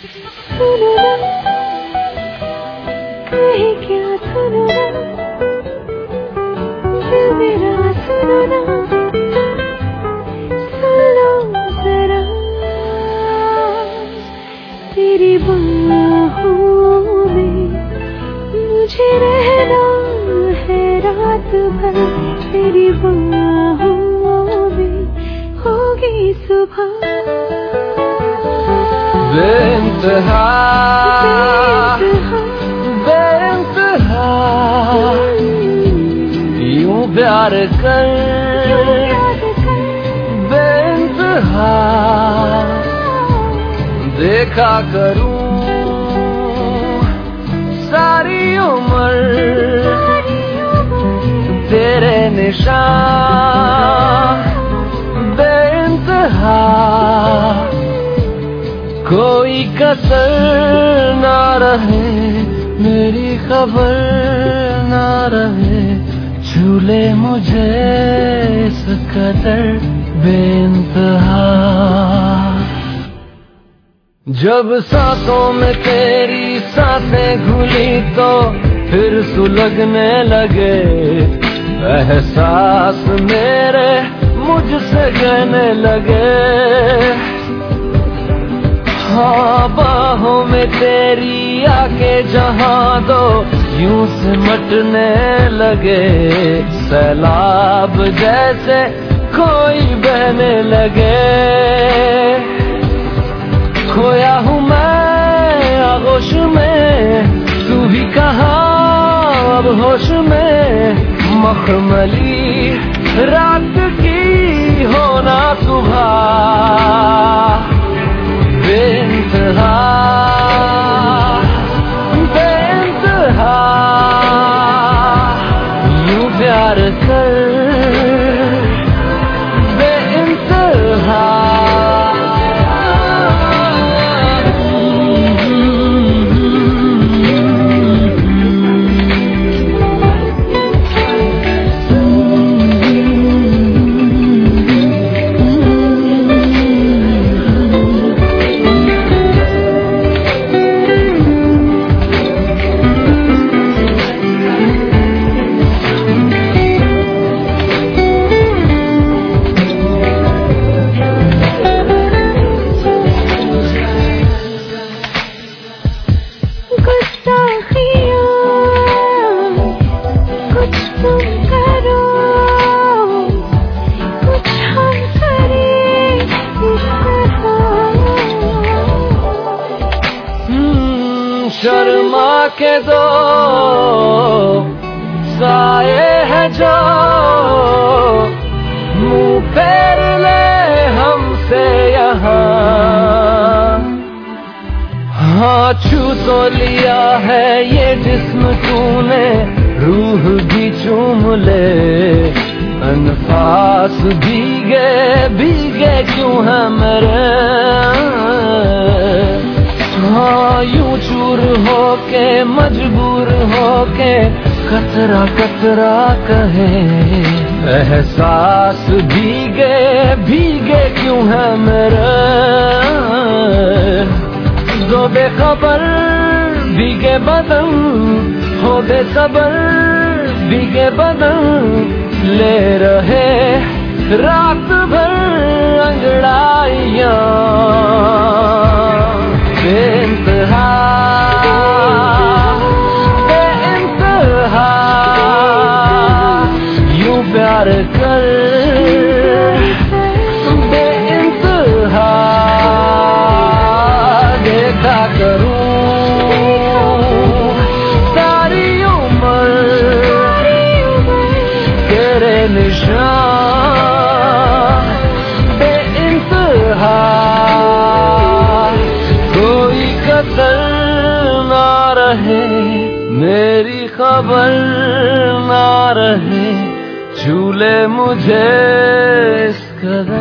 تیری باہوں میں مجھے رہنا انتہا بے انتہا یوں پیار کر بے انتہا دیکھا کروں ساری عمر تیرے نشان کوئی کسر نہ رہے، میری خبر نہ رہے۔ جھولے مجھے اس قدر بے انتہا۔ جب سانسوں میں تیری سانسیں گھلی تو پھر سلگنے لگے۔ احساس میرے مجھ سے گہنے لگے۔ ہاں باہوں میں تیری آ کے جہاں دو یوں سے مٹنے لگے، سیلاب جیسے کوئی بہنے لگے۔ کھویا ہوں میں آغوش میں، تو بھی کہاں اب ہوش میں؟ مخملی رات شرما کے دو سائے ہے جو منہ پھیر لے ہم سے یہاں ہاں چھو تو لیا ہے یہ جسم تو نے روح بھی چوم لے، انفاس بھیگے بھیگے کیوں ہے میرے؟ ہاں یوں چور ہو کے، مجبور ہو کے، کترا کترا کہے۔ احساس بھیگے بھیگے کیوں ہے میرے؟ دو بے خبر، بھیگے بدن ہو بے صبر بھیگے بدن لے رہے۔ رات بھر رہے میری خبر نہ رہے جھولے مجھے اس قدر